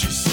She's.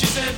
She said,